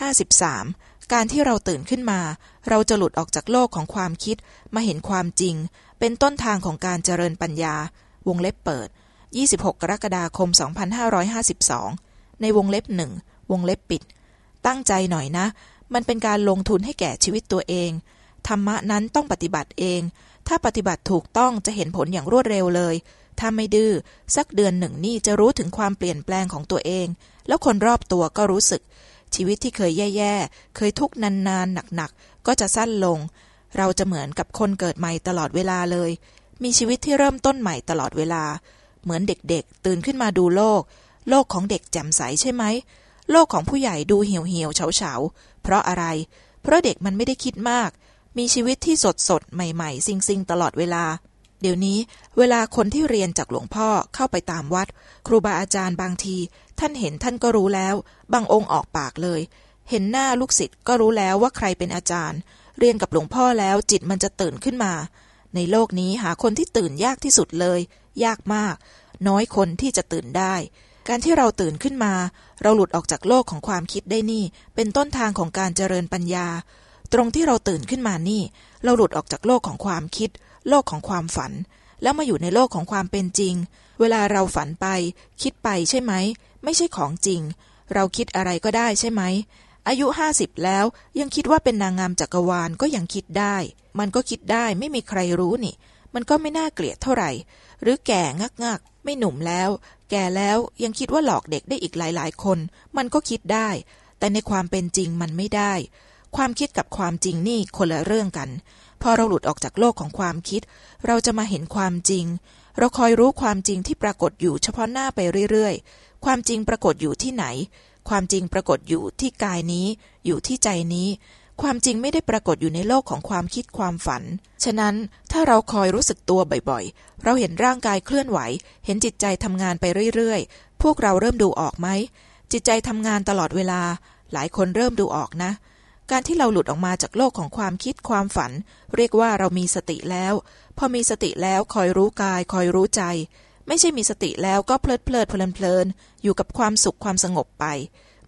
53. การที่เราตื่นขึ้นมา เราจะหลุดออกจากโลกของความคิด มาเห็นความจริง เป็นต้นทางของการเจริญปัญญา วงเล็บเปิด 26 กรกฎาคม 2552 ในวงเล็บหนึ่งวงเล็บปิด ตั้งใจหน่อยนะ มันเป็นการลงทุนให้แก่ชีวิตตัวเอง ธรรมะนั้นต้องปฏิบัติเอง ถ้าปฏิบัติถูกต้องจะเห็นผลอย่างรวดเร็วเลยถ้าไม่ดื้อสักเดือนหนึ่งนี่จะรู้ถึงความเปลี่ยนแปลงของตัวเอง แล้วคนรอบตัวก็รู้สึก ชีวิตที่เคยแย่ๆ เคยทุกนานๆ หนักๆ ก็จะสั้นลง เราจะเหมือนกับคนเกิดใหม่ตลอดเวลาเลย มีชีวิตที่เริ่มต้นใหม่ตลอดเวลา เหมือนเด็กๆ ตื่นขึ้นมาดูโลก โลกของเด็กแจ่มใสใช่ไหม โลกของผู้ใหญ่ดูเหี่ยวเหี่ยวเฉาเฉาเพราะอะไร เพราะเด็กมันไม่ได้คิดมาก มีชีวิตที่สดสดใหม่ๆ ซิงซิงตลอดเวลาเดี๋ยวนี้เวลาคนที่เรียนจากหลวงพ่อเข้าไปตามวัด ครูบาอาจารย์บางที ท่านเห็นท่านก็รู้แล้ว บางองค์ออกปากเลย เห็นหน้าลูกศิษย์ก็รู้แล้วว่าใครเป็นอาจารย์ เรียนกับหลวงพ่อแล้วจิตมันจะตื่นขึ้นมา ในโลกนี้หาคนที่ตื่นยากที่สุดเลย ยากมาก น้อยคนที่จะตื่นได้ การที่เราตื่นขึ้นมา เราหลุดออกจากโลกของความคิดได้นี่ เป็นต้นทางของการเจริญปัญญา ตรงที่เราตื่นขึ้นมานี่ เราหลุดออกจากโลกของความคิด โลกของความฝัน แล้วมาอยู่ในโลกของความเป็นจริง เวลาเราฝันไป คิดไปใช่ไหม ไม่ใช่ของจริง เราคิดอะไรก็ได้ใช่ไหม อายุห้าสิบแล้วยังคิดว่าเป็นนางงามจักรวาลก็ยังคิดได้ มันก็คิดได้ไม่มีใครรู้นี่ มันก็ไม่น่าเกลียดเท่าไหร่ หรือแก่งักงักไม่หนุ่มแล้ว แก่แล้วยังคิดว่าหลอกเด็กได้อีกหลายๆ คน มันก็คิดได้ แต่ในความเป็นจริงมันไม่ได้ ความคิดกับความจริงนี่คนละเรื่องกัน พอเราหลุดออกจากโลกของความคิด เราจะมาเห็นความจริง เราคอยรู้ความจริงที่ปรากฏอยู่เฉพาะหน้าไปเรื่อยๆ ความจริงปรากฏอยู่ที่ไหน ความจริงปรากฏอยู่ที่กายนี้ อยู่ที่ใจนี้ ความจริงไม่ได้ปรากฏอยู่ในโลกของความคิดความฝัน ฉะนั้นถ้าเราคอยรู้สึกตัวบ่อยๆ เราเห็นร่างกายเคลื่อนไหว เห็นจิตใจทำงานไปเรื่อยๆ พวกเราเริ่มดูออกไหม จิตใจทำงานตลอดเวลา หลายคนเริ่มดูออกนะ การที่เราหลุดออกมาจากโลกของความคิดความฝัน เรียกว่าเรามีสติแล้ว พอมีสติแล้วคอยรู้กาย คอยรู้ใจ ไม่ใช่มีสติแล้วก็เพลิดเพลิดเพลินเพลินอยู่กับความสุขความสงบไป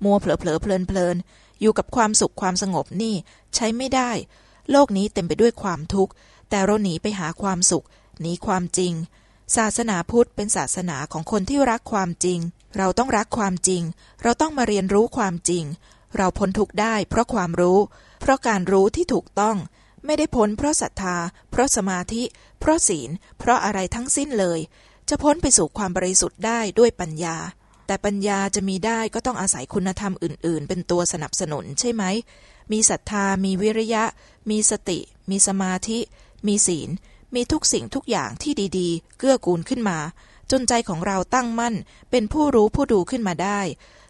มัวเผลอเผลอเพลินเพลินอยู่กับความสุขความสงบนี่ใช้ไม่ได้ โลกนี้เต็มไปด้วยความทุกข์ แต่เราหนีไปหาความสุขหนีความจริง ศาสนาพุทธเป็นศาสนาของคนที่รักความจริง เราต้องรักความจริง เราต้องมาเรียนรู้ความจริง เราพ้นทุกข์ได้เพราะความรู้ เพราะการรู้ที่ถูกต้อง ไม่ได้พ้นเพราะศรัทธา เพราะสมาธิ เพราะศีล เพราะอะไรทั้งสิ้นเลย จะพ้นไปสู่ความบริสุทธิ์ได้ด้วยปัญญา แต่ปัญญาจะมีได้ก็ต้องอาศัยคุณธรรมอื่น ๆ เป็นตัวสนับสนุนใช่ไหม มีศรัทธา มีวิริยะ มีสติ มีสมาธิ มีศีล มีทุกสิ่งทุกอย่างที่ดีๆ เกื้อกูลขึ้นมา จนใจของเราตั้งมั่น เป็นผู้รู้ผู้ดูขึ้นมาได้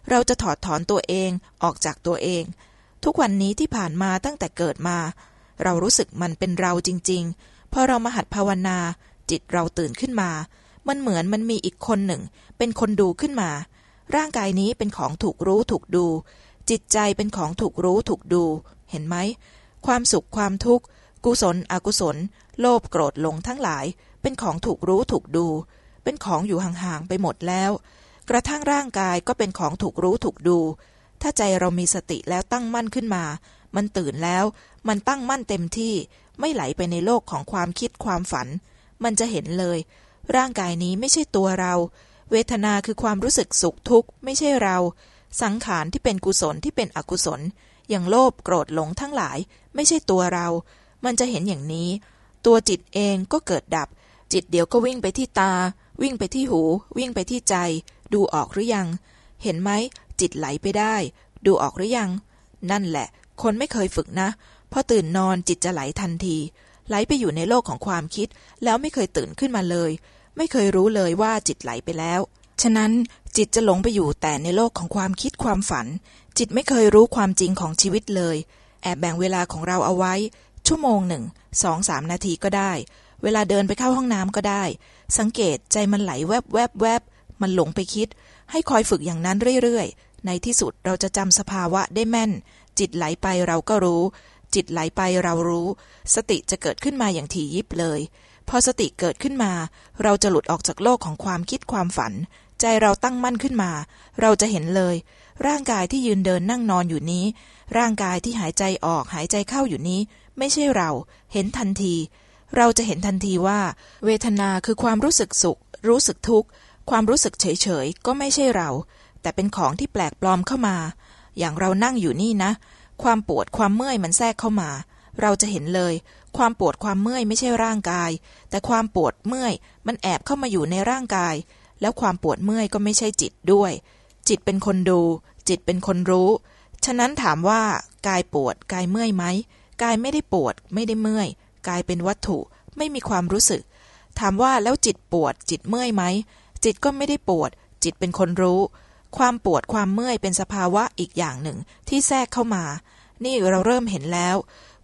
เราจะถอดถอนตัวเองออกจากตัวเอง ทุกวันนี้ที่ผ่านมาตั้งแต่เกิดมา เรารู้สึกมันเป็นเราจริง ๆ พอเรามาหัดภาวนา จิตเราตื่นขึ้นมา มันเหมือนมันมีอีกคนหนึ่ง เป็นคนดูขึ้นมา ร่างกายนี้เป็นของถูกรู้ถูกดู จิตใจเป็นของถูกรู้ถูกดู เห็นไหม ความสุขความทุกข์ กุศล อกุศล โลภโกรธหลงทั้งหลาย เป็นของถูกรู้ถูกดู เป็นของอยู่ห่างๆไปหมดแล้ว กระทั่งร่างกายก็เป็นของถูกรู้ถูกดู ถ้าใจเรามีสติแล้วตั้งมั่นขึ้นมา มันตื่นแล้ว มันตั้งมั่นเต็มที่ ไม่ไหลไปในโลกของความคิดความฝัน มันจะเห็นเลย ร่างกายนี้ไม่ใช่ตัวเรา เวทนาคือความรู้สึกสุขทุกข์ ไม่ใช่เรา สังขารที่เป็นกุศลที่เป็นอกุศล อย่างโลภโกรธหลงทั้งหลาย ไม่ใช่ตัวเรา มันจะเห็นอย่างนี้ ตัวจิตเองก็เกิดดับ จิตเดี๋ยวก็วิ่งไปที่ตา วิ่งไปที่หู วิ่งไปที่ใจ ดูออกหรือยัง เห็นไหมจิตไหลไปได้ ดูออกหรือยัง นั่นแหละ คนไม่เคยฝึกนะพอตื่นนอนจิตจะไหลทันที ไหลไปอยู่ในโลกของความคิด แล้วไม่เคยตื่นขึ้นมาเลย ไม่เคยรู้เลยว่าจิตไหลไปแล้ว ฉะนั้นจิตจะหลงไปอยู่แต่ในโลกของความคิดความฝัน จิตไม่เคยรู้ความจริงของชีวิตเลย แอบแบ่งเวลาของเราเอาไว้ ชั่วโมงหนึ่งสองสามนาทีก็ได้ เวลาเดินไปเข้าห้องน้ำก็ได้ สังเกตใจมันไหลแวบแวบแวบ มันหลงไปคิด ให้คอยฝึกอย่างนั้นเรื่อยๆ ในที่สุดเราจะจำสภาวะได้แม่น จิตไหลไปเราก็รู้ จิตไหลไปเรารู้ สติจะเกิดขึ้นมาอย่างถี่ยิบเลย พอสติเกิดขึ้นมา เราจะหลุดออกจากโลกของความคิดความฝัน ใจเราตั้งมั่นขึ้นมา เราจะเห็นเลย ร่างกายที่ยืนเดินนั่งนอนอยู่นี้ ร่างกายที่หายใจออกหายใจเข้าอยู่นี้ ไม่ใช่เรา เห็นทันที เราจะเห็นทันทีว่า เวทนาคือความรู้สึกสุข รู้สึกทุกข์ ความรู้สึกเฉยๆ ก็ไม่ใช่เรา แต่เป็นของที่แปลกปลอมเข้ามา อย่างเรานั่งอยู่นี่นะ ความปวดความเมื่อยมันแทรกเข้ามา เราจะเห็นเลย ความปวดความเมื่อยไม่ใช่ร่างกาย แต่ความปวดเมื่อยมันแอบเข้ามาอยู่ในร่างกาย แล้วความปวดเมื่อยก็ไม่ใช่จิตด้วย จิตเป็นคนดู จิตเป็นคนรู้ ฉะนั้นถามว่ากายปวดกายเมื่อยไหมกายไม่ได้ปวดไม่ได้เมื่อยกายเป็นวัตถุ ไม่มีความรู้สึก ถามว่าแล้วจิตปวดจิตเมื่อยไหม จิตก็ไม่ได้ปวด จิตเป็นคนรู้ ความปวดความเมื่อยเป็นสภาวะอีกอย่างหนึ่งที่แทรกเข้ามา นี่เราเริ่มเห็นแล้ว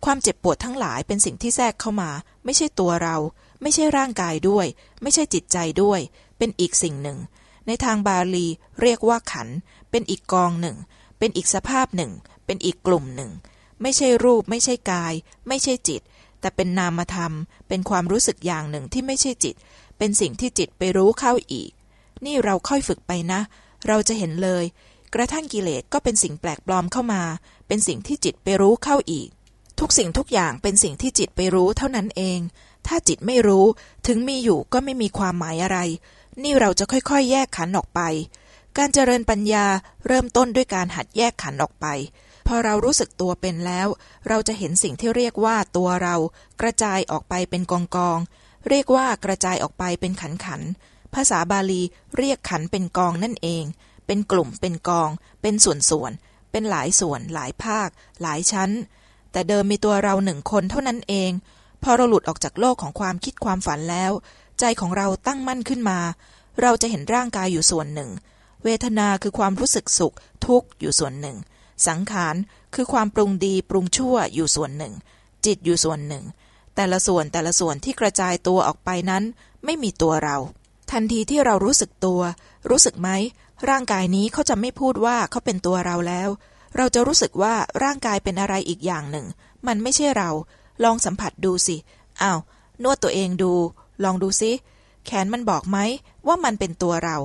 ความเจ็บปวดทั้งหลายเป็นสิ่งที่แทรกเข้ามา ไม่ใช่ตัวเรา ไม่ใช่ร่างกายด้วย ไม่ใช่จิตใจด้วย เป็นอีกสิ่งหนึ่ง ในทางบาลีเรียกว่าขัน เป็นอีกกองหนึ่ง เป็นอีกสภาพหนึ่ง เป็นอีกกลุ่มหนึ่ง ไม่ใช่รูป ไม่ใช่กาย ไม่ใช่จิต แต่เป็นนามธรรม เป็นความรู้สึกอย่างหนึ่งที่ไม่ใช่จิต เป็นสิ่งที่จิตไปรู้เข้าอีก นี่เราค่อยฝึกไปนะ เราจะเห็นเลย กระทั่งกิเลสก็เป็นสิ่งแปลกปลอมเข้ามา เป็นสิ่งที่จิตไปรู้เข้าอีก ทุกสิ่งทุกอย่างเป็นสิ่งที่จิตไปรู้เท่านั้นเอง ถ้าจิตไม่รู้ถึงมีอยู่ก็ไม่มีความหมายอะไร นี่เราจะค่อยๆ แยกขันออกไป การเจริญปัญญาเริ่มต้นด้วยการหัดแยกขันออกไปพอเรารู้สึกตัวเป็นแล้ว เราจะเห็นสิ่งที่เรียกว่าตัวเรา กระจายออกไปเป็นกองกอง เรียกว่ากระจายออกไปเป็นขันขัน ภาษาบาลีเรียกขันเป็นกองนั่นเอง เป็นกลุ่มเป็นกอง เป็นส่วนส่วน เป็นหลายส่วน หลายภาค หลายชั้น แต่เดิมมีตัวเราหนึ่งคนเท่านั้นเอง พอเราหลุดออกจากโลกของความคิดความฝันแล้ว ใจของเราตั้งมั่นขึ้นมา เราจะเห็นร่างกายอยู่ส่วนหนึ่ง เวทนาคือความรู้สึกสุข ทุกข์อยู่ส่วนหนึ่ง สังขารคือความปรุงดีปรุงชั่วอยู่ส่วนหนึ่ง จิตอยู่ส่วนหนึ่ง แต่ละส่วนแต่ละส่วนที่กระจายตัวออกไปนั้น ไม่มีตัวเรา ทันทีที่เรารู้สึกตัว รู้สึกไหม ร่างกายนี้เขาจะไม่พูดว่าเขาเป็นตัวเราแล้ว เราจะรู้สึกว่าร่างกายเป็นอะไรอีกอย่างหนึ่ง มันไม่ใช่เรา ลองสัมผัสดูสิอ้าวนวดตัวเองดู ลองดูสิแขนมันบอกไหมว่ามันเป็นตัวเรา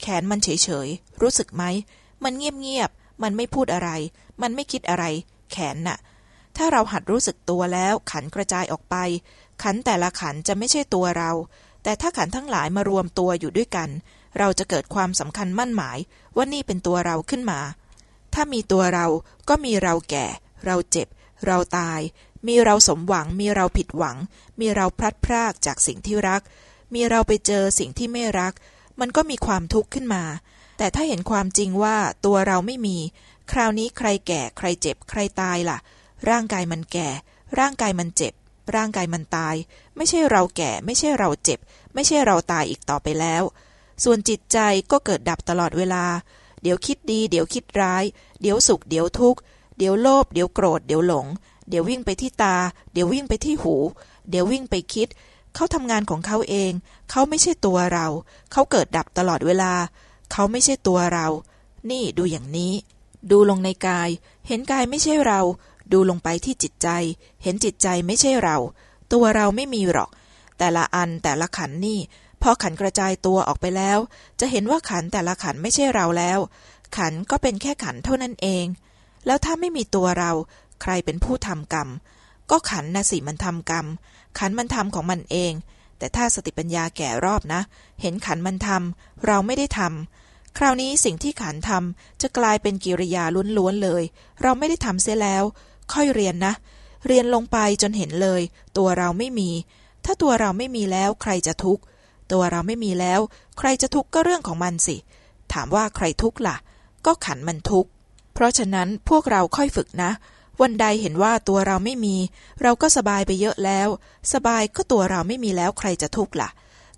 แขนมันเฉยๆรู้สึกไหมมันเงียบๆมันไม่พูดอะไร มันไม่คิดอะไร แขนน่ะ ถ้าเราหัดรู้สึกตัวแล้วขันกระจายออกไป ขันแต่ละขันจะไม่ใช่ตัวเรา แต่ถ้าขันทั้งหลายมารวมตัวอยู่ด้วยกัน เราจะเกิดความสำคัญมั่นหมาย ว่านี่เป็นตัวเราขึ้นมา ถ้ามีตัวเราก็มีเราแก่ เราเจ็บ เราตาย มีเราสมหวัง มีเราผิดหวัง มีเราพลัดพรากจากสิ่งที่รัก มีเราไปเจอสิ่งที่ไม่รัก มันก็มีความทุกข์ขึ้นมา แต่ถ้าเห็นความจริงว่าตัวเราไม่มี คราวนี้ใครแก่ ใครเจ็บ ใครตายล่ะ ร่างกายมันแก่ ร่างกายมันเจ็บ ร่างกายมันตาย ไม่ใช่เราแก่ ไม่ใช่เราเจ็บ ไม่ใช่เราตายอีกต่อไปแล้ว ส่วนจิตใจก็เกิดดับตลอดเวลา เดี๋ยวคิดดี เดี๋ยวคิดร้าย เดี๋ยวสุข เดี๋ยวทุกข์ เดี๋ยวโลภ เดี๋ยวโกรธ เดี๋ยวหลง เดี๋ยววิ่งไปที่ตา เดี๋ยววิ่งไปที่หู เดี๋ยววิ่งไปคิด เขาทำงานของเขาเอง เขาไม่ใช่ตัวเรา เขาเกิดดับตลอดเวลา เขาไม่ใช่ตัวเรา นี่ดูอย่างนี้ดูลงในกาย เห็นกายไม่ใช่เรา ดูลงไปที่จิตใจ เห็นจิตใจไม่ใช่เรา ตัวเราไม่มีหรอก แต่ละอันแต่ละขันนี่พอขันกระจายตัวออกไปแล้ว จะเห็นว่าขันแต่ละขันไม่ใช่เราแล้ว ขันก็เป็นแค่ขันเท่านั้นเอง แล้วถ้าไม่มีตัวเรา ใครเป็นผู้ทำกรรม ก็ขันนะสิมันทำกรรม ขันมันทำของมันเอง แต่ถ้าสติปัญญาแก่รอบนะ เห็นขันมันทำเราไม่ได้ทำคราวนี้สิ่งที่ขันทำจะกลายเป็นกิริยาล้วนๆเลย เราไม่ได้ทำเสียแล้ว ค่อยเรียนนะ เรียนลงไปจนเห็นเลย ตัวเราไม่มี ถ้าตัวเราไม่มีแล้วใครจะทุกข์ ตัวเราไม่มีแล้ว ใครจะทุกข์ก็เรื่องของมันสิ ถามว่าใครทุกข์ล่ะ ก็ขันมันทุกข์ เพราะฉะนั้นพวกเราค่อยฝึกนะ วันใดเห็นว่าตัวเราไม่มี เราก็สบายไปเยอะแล้ว สบายก็ตัวเราไม่มีแล้วใครจะทุกข์ล่ะ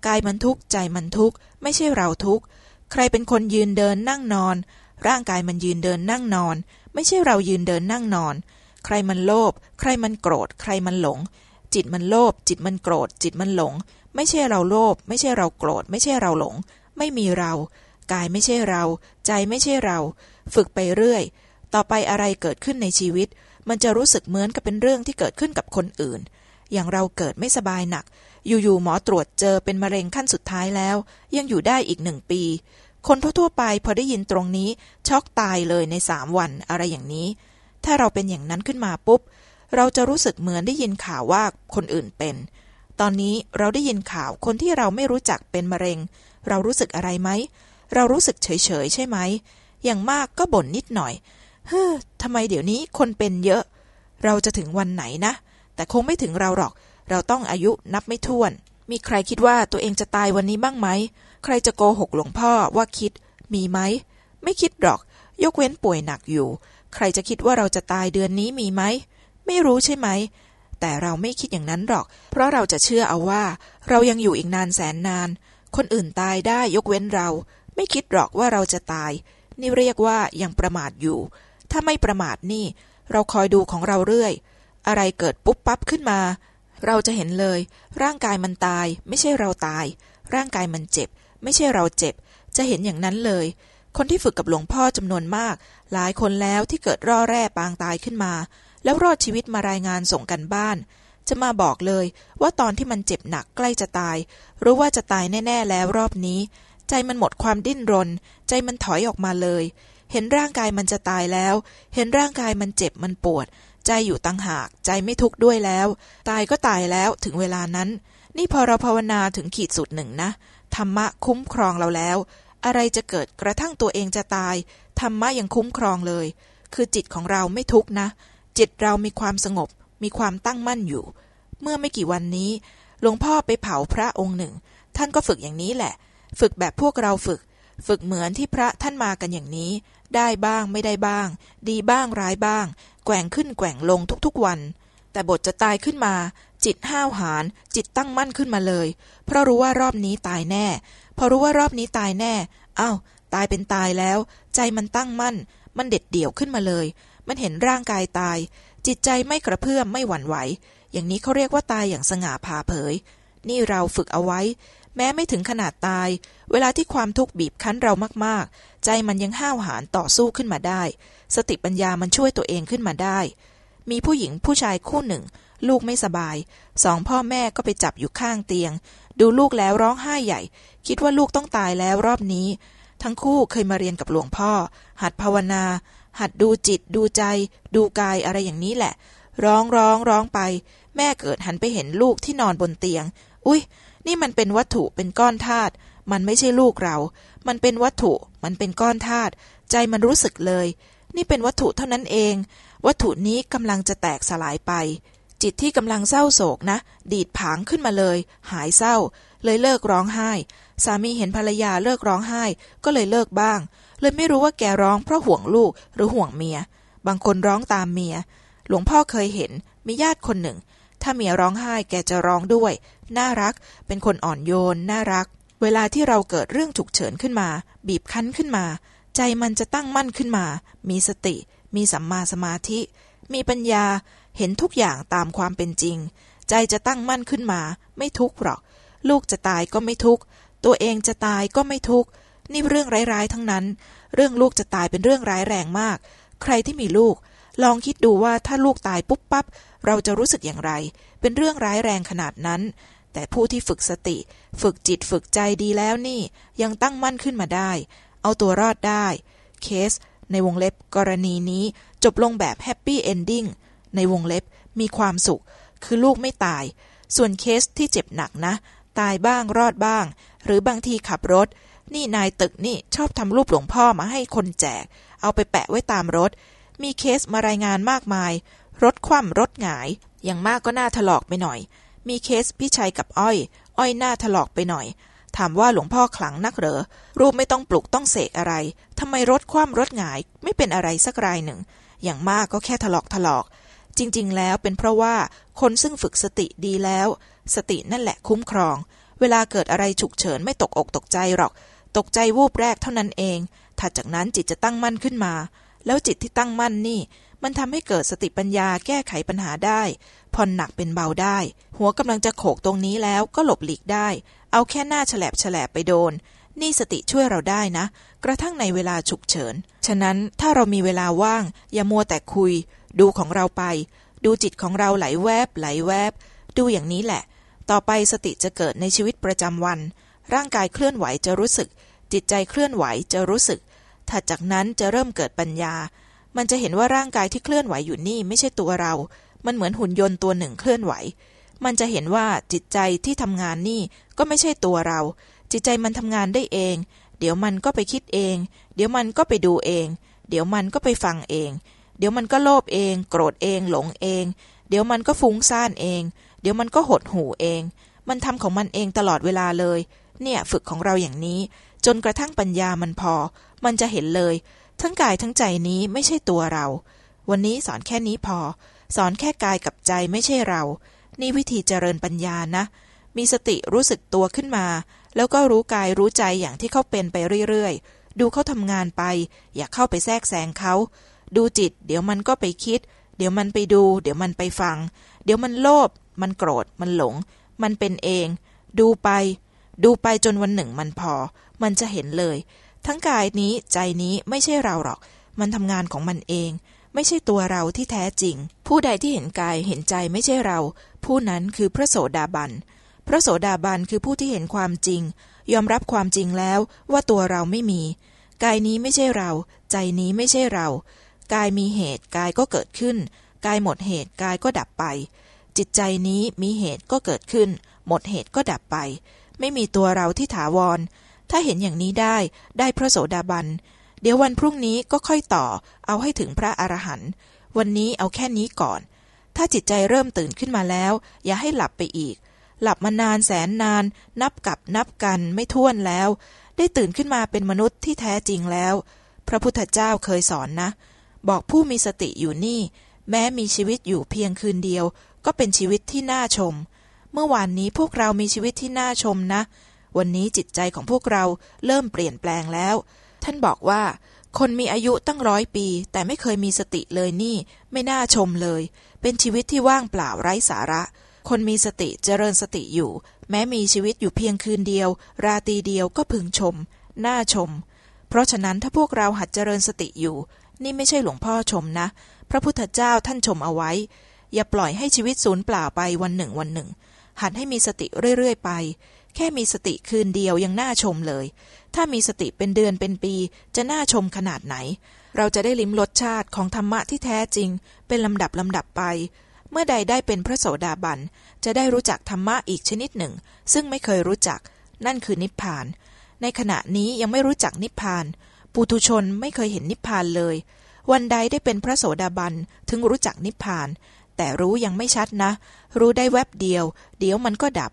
กายมันทุกข์ใจมันทุกข์ไม่ใช่เราทุกข์ ใครเป็นคนยืนเดินนั่งนอนร่างกายมันยืนเดินนั่งนอน ไม่ใช่เรายืนเดินนั่งนอน ใครมันโลภใครมันโกรธ ใครมันหลง จิตมันโลภจิตมันโกรธ จิตมันหลง ไม่ใช่เราโลภไม่ใช่เราโกรธ ไม่ใช่เราหลง ไม่มีเรา กายไม่ใช่เรา ใจไม่ใช่เรา ฝึกไปเรื่อย ต่อไปอะไรเกิดขึ้นในชีวิต มันจะรู้สึกเหมือนกับเป็นเรื่องที่เกิดขึ้นกับคนอื่น อย่างเราเกิดไม่สบายหนัก อยู่ๆหมอตรวจเจอเป็นมะเร็งขั้นสุดท้ายแล้ว ยังอยู่ได้อีกหนึ่งปีคนทั่วๆไปพอได้ยินตรงนี้ช็อกตายเลยในสามวันอะไรอย่างนี้ ถ้าเราเป็นอย่างนั้นขึ้นมาปุ๊บ เราจะรู้สึกเหมือนได้ยินข่าวว่าคนอื่นเป็น ตอนนี้เราได้ยินข่าวคนที่เราไม่รู้จักเป็นมะเร็ง เรารู้สึกอะไรไหม เรารู้สึกเฉยๆใช่ไหม อย่างมากก็บ่นนิดหน่อย เฮ้อทำไมเดี๋ยวนี้คนเป็นเยอะ เราจะถึงวันไหนนะ แต่คงไม่ถึงเราหรอก เราต้องอายุนับไม่ถ้วน มีใครคิดว่าตัวเองจะตายวันนี้บ้างไหม ใครจะโกหกหลวงพ่อว่าคิด มีไหม ไม่คิดหรอก ยกเว้นป่วยหนักอยู่ ใครจะคิดว่าเราจะตายเดือนนี้มีไหม ไม่รู้ใช่ไหม แต่เราไม่คิดอย่างนั้นหรอก เพราะเราจะเชื่อเอาว่า เรายังอยู่อีกนานแสนนาน คนอื่นตายได้ยกเว้นเรา ไม่คิดหรอกว่าเราจะตาย นี่เรียกว่ายังประมาทอยู่ ถ้าไม่ประมาทนี่ เราคอยดูของเราเรื่อย อะไรเกิดปุ๊บปั๊บขึ้นมา เราจะเห็นเลย ร่างกายมันตาย ไม่ใช่เราตาย ร่างกายมันเจ็บ ไม่ใช่เราเจ็บ จะเห็นอย่างนั้นเลย คนที่ฝึกกับหลวงพ่อจำนวนมาก หลายคนแล้วที่เกิดร่อแร่ปางตายขึ้นมา แล้วรอดชีวิตมารายงานส่งกันบ้าน จะมาบอกเลยว่าตอนที่มันเจ็บหนักใกล้จะตาย รู้ว่าจะตายแน่ ๆ แล้วรอบนี้ ใจมันหมดความดิ้นรน ใจมันถอยออกมาเลย เห็นร่างกายมันจะตายแล้ว เห็นร่างกายมันเจ็บมันปวด ใจอยู่ตังหาก ใจไม่ทุกข์ด้วยแล้ว ตายก็ตายแล้วถึงเวลานั้น นี่พอเราภาวนาถึงขีดสุดหนึ่งนะธรรมะคุ้มครองเราแล้ว อะไรจะเกิดกระทั่งตัวเองจะตายธรรมะยังคุ้มครองเลย คือจิตของเราไม่ทุกนะ จิตเรามีความสงบ มีความตั้งมั่นอยู่ เมื่อไม่กี่วันนี้หลวงพ่อไปเผาพระองค์หนึ่ง ท่านก็ฝึกอย่างนี้แหละ ฝึกแบบพวกเราฝึก ฝึกเหมือนที่พระท่านมากันอย่างนี้ ได้บ้างไม่ได้บ้าง ดีบ้างร้ายบ้าง แกว่งขึ้นแกว่งลงทุกๆวัน แต่บทจะตายขึ้นมา จิตห้าวหาญจิตตั้งมั่นขึ้นมาเลย เพราะรู้ว่ารอบนี้ตายแน่ อรู้ว่ารอบนี้ตายแน่อ้าวตายเป็นตายแล้ว ใจมันตั้งมั่น มันเด็ดเดี่ยวขึ้นมาเลย มันเห็นร่างกายตาย จิตใจไม่กระเพื่อมไม่หวั่นไหว อย่างนี้เขาเรียกว่าตายอย่างสง่าผ่าเผย นี่เราฝึกเอาไว้ แม้ไม่ถึงขนาดตาย เวลาที่ความทุกข์บีบคั้นเรามากๆ ใจมันยังห้าวหาญต่อสู้ขึ้นมาได้ สติปัญญามันช่วยตัวเองขึ้นมาได้ มีผู้หญิงผู้ชายคู่หนึ่ง ลูกไม่สบาย สองพ่อแม่ก็ไปจับอยู่ข้างเตียง ดูลูกแล้วร้องไห้ใหญ่ คิดว่าลูกต้องตายแล้วรอบนี้ ทั้งคู่เคยมาเรียนกับหลวงพ่อ หัดภาวนา หัดดูจิต ดูใจ ดูกายอะไรอย่างนี้แหละ ร้องร้องร้องไป แม่เกิดหันไปเห็นลูกที่นอนบนเตียง อุ้ยนี่มันเป็นวัตถุเป็นก้อนธาตุมันไม่ใช่ลูกเรา มันเป็นวัตถุ มันเป็นก้อนธาตุใจมันรู้สึกเลย นี่เป็นวัตถุเท่านั้นเอง วัตถุนี้กำลังจะแตกสลายไป จิตที่กำลังเศร้าโศกนะ ดีดผางขึ้นมาเลย หายเศร้า เลยเลิกร้องไห้ สามีเห็นภรรยาเลิกร้องไห้ ก็เลยเลิกบ้าง เลยไม่รู้ว่าแกร้องเพราะห่วงลูกหรือห่วงเมีย บางคนร้องตามเมีย หลวงพ่อเคยเห็นมีญาติคนหนึ่ง ถ้าเมียร้องไห้แกจะร้องด้วย น่ารัก เป็นคนอ่อนโยน น่ารัก เวลาที่เราเกิดเรื่องฉุกเฉินขึ้นมา บีบคั้นขึ้นมา ใจมันจะตั้งมั่นขึ้นมา มีสติ มีสัมมาสมาธิ มีปัญญา เห็นทุกอย่างตามความเป็นจริง ใจจะตั้งมั่นขึ้นมา ไม่ทุกข์หรอก ลูกจะตายก็ไม่ทุกข์ ตัวเองจะตายก็ไม่ทุกข์ นี่เรื่องร้ายๆทั้งนั้น เรื่องลูกจะตายเป็นเรื่องร้ายแรงมาก ใครที่มีลูก ลองคิดดูว่าถ้าลูกตายปุ๊บปั๊บ เราจะรู้สึกอย่างไร เป็นเรื่องร้ายแรงขนาดนั้น แต่ผู้ที่ฝึกสติ ฝึกจิตฝึกใจดีแล้วนี่ ยังตั้งมั่นขึ้นมาได้ เอาตัวรอดได้ เคส ในวงเล็บกรณีนี้จบลงแบบ happy ending ในวงเล็บมีความสุข คือลูกไม่ตาย ส่วนเคสที่เจ็บหนักนะ ตายบ้างรอดบ้าง หรือบางทีขับรถ นี่นายตึกนี่ชอบทำรูปหลวงพ่อมาให้คนแจก เอาไปแปะไว้ตามรถ มีเคสมารายงานมากมาย รถคว่ำรถหงาย อย่างมากก็หน้าถลอกไปหน่อย มีเคสพี่ชัยกับอ้อย อ้อยหน้าถลอกไปหน่อยถามว่าหลวงพ่อขลังนักเหรอ รูปไม่ต้องปลุกต้องเสกอะไร ทำไมรถคว่ำรถหงาย ไม่เป็นอะไรสักรายหนึ่ง อย่างมากก็แค่ถลอกถลอก จริงๆ แล้วเป็นเพราะว่าคนซึ่งฝึกสติดีแล้ว สตินั่นแหละคุ้มครอง เวลาเกิดอะไรฉุกเฉินไม่ตกอกตกใจหรอก ตกใจวูบแรกเท่านั้นเอง ถัดจากนั้นจิตจะตั้งมั่นขึ้นมา แล้วจิตที่ตั้งมั่นนี่ มันทำให้เกิดสติปัญญาแก้ไขปัญหาได้ผ่อนหนักเป็นเบาได้ หัวกำลังจะโขกตรงนี้แล้วก็หลบหลีกได้ เอาแค่หน้าฉลบฉลบไปโดน นี่สติช่วยเราได้นะ กระทั่งในเวลาฉุกเฉิน ฉะนั้นถ้าเรามีเวลาว่าง อย่ามัวแต่คุย ดูของเราไป ดูจิตของเราไหลแวบไหลแวบ ดูอย่างนี้แหละ ต่อไปสติจะเกิดในชีวิตประจำวัน ร่างกายเคลื่อนไหวจะรู้สึก จิตใจเคลื่อนไหวจะรู้สึก ถัดจากนั้นจะเริ่มเกิดปัญญา มันจะเห็นว่าร่างกายที่เคลื่อนไหวอยู่นี่ไม่ใช่ตัวเรา มันเหมือนหุ่นยนต์ตัวหนึ่งเคลื่อนไหว มันจะเห็นว่าจิตใจที่ทำงานนี่ก็ไม่ใช่ตัวเรา จิตใจมันทำงานได้เอง เดี๋ยวมันก็ไปคิดเอง เดี๋ยวมันก็ไปดูเอง เดี๋ยวมันก็ไปฟังเอง เดี๋ยวมันก็โลภเอง โกรธเองหลงเอง เดี๋ยวมันก็ฟุ้งซ่านเอง เดี๋ยวมันก็หดหูเอง มันทำของมันเองตลอดเวลาเลย เนี่ยฝึกของเราอย่างนี้ จนกระทั่งปัญญามันพอ มันจะเห็นเลย ทั้งกายทั้งใจนี้ไม่ใช่ตัวเรา วันนี้สอนแค่นี้พอ สอนแค่กายกับใจไม่ใช่เรา นี่วิธีเจริญปัญญานะ มีสติรู้สึกตัวขึ้นมา แล้วก็รู้กายรู้ใจอย่างที่เขาเป็นไปเรื่อยๆดูเขาทำงานไป อย่าเข้าไปแทรกแซงเขา ดูจิต เดี๋ยวมันก็ไปคิด เดี๋ยวมันไปดู เดี๋ยวมันไปฟัง เดี๋ยวมันโลภมันโกรธมันหลง มันเป็นเอง ดูไป ดูไปจนวันหนึ่งมันพอ มันจะเห็นเลย ทั้งกายนี้ใจนี้ไม่ใช่เราหรอก มันทำงานของมันเอง ไม่ใช่ตัวเราที่แท้จริง ผู้ใดที่เห็นกายเห็นใจไม่ใช่เรา ผู้นั้นคือพระโสดาบันพระโสดาบันคือผู้ที่เห็นความจริง ยอมรับความจริงแล้วว่าตัวเราไม่มี กายนี้ไม่ใช่เรา ใจนี้ไม่ใช่เรา กายมีเหตุกายก็เกิดขึ้น กายหมดเหตุกายก็ดับไป จิตใจนี้มีเหตุก็เกิดขึ้น หมดเหตุก็ดับไป ไม่มีตัวเราที่ถาวร ถ้าเห็นอย่างนี้ได้ได้พระโสดาบัน เดี๋ยววันพรุ่งนี้ก็ค่อยต่อ เอาให้ถึงพระอรหันต์วันนี้เอาแค่นี้ก่อน ถ้าจิตใจเริ่มตื่นขึ้นมาแล้ว อย่าให้หลับไปอีก หลับมานานแสนนาน นับกับนับกันไม่ท้วนแล้ว ได้ตื่นขึ้นมาเป็นมนุษย์ที่แท้จริงแล้ว พระพุทธเจ้าเคยสอนนะ บอกผู้มีสติอยู่นี่ แม้มีชีวิตอยู่เพียงคืนเดียว ก็เป็นชีวิตที่น่าชม เมื่อวานนี้พวกเรามีชีวิตที่น่าชมนะ วันนี้จิตใจของพวกเราเริ่มเปลี่ยนแปลงแล้ว ท่านบอกว่า คนมีอายุตั้งร้อยปี แต่ไม่เคยมีสติเลยนี่ ไม่น่าชมเลย เป็นชีวิตที่ว่างเปล่าไร้สาระ คนมีสติเจริญสติอยู่ แม้มีชีวิตอยู่เพียงคืนเดียว ราตรีเดียวก็พึงชม น่าชม เพราะฉะนั้นถ้าพวกเราหัดเจริญสติอยู่ นี่ไม่ใช่หลวงพ่อชมนะ พระพุทธเจ้าท่านชมเอาไว้ อย่าปล่อยให้ชีวิตสูญเปล่าไปวันหนึ่งวันหนึ่ง หัดให้มีสติเรื่อยๆไป แค่มีสติคืนเดียวยังน่าชมเลย ถ้ามีสติเป็นเดือนเป็นปี จะน่าชมขนาดไหน เราจะได้ลิ้มรสชาติของธรรมะที่แท้จริง เป็นลำดับลำดับไปเมื่อใดได้เป็นพระโสดาบัน จะได้รู้จักธรรมะอีกชนิดหนึ่ง ซึ่งไม่เคยรู้จัก นั่นคือนิพพาน ในขณะนี้ยังไม่รู้จักนิพพาน ปุถุชนไม่เคยเห็นนิพพานเลย วันใดได้เป็นพระโสดาบันถึงรู้จักนิพพาน แต่รู้ยังไม่ชัดนะ รู้ได้แวบเดียว เดี๋ยวมันก็ดับ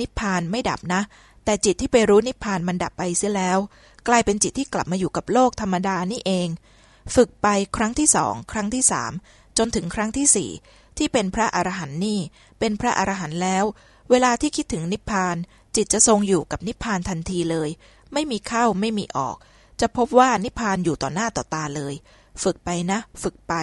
นิพพานไม่ดับนะ แต่จิตที่ไปรู้นิพพานมันดับไปเสียแล้ว กลายเป็นจิตที่กลับมาอยู่กับโลกธรรมดานี่เอง ฝึกไปครั้งที่สองครั้งที่สามจนถึงครั้งที่สี่ที่เป็นพระอรหันต์นี่ เป็นพระอรหันต์แล้ว เวลาที่คิดถึงนิพพาน จิตจะทรงอยู่กับนิพพานทันทีเลย ไม่มีเข้าไม่มีออก จะพบว่านิพพานอยู่ต่อหน้าต่อตาเลย ฝึกไปนะ ฝึกไป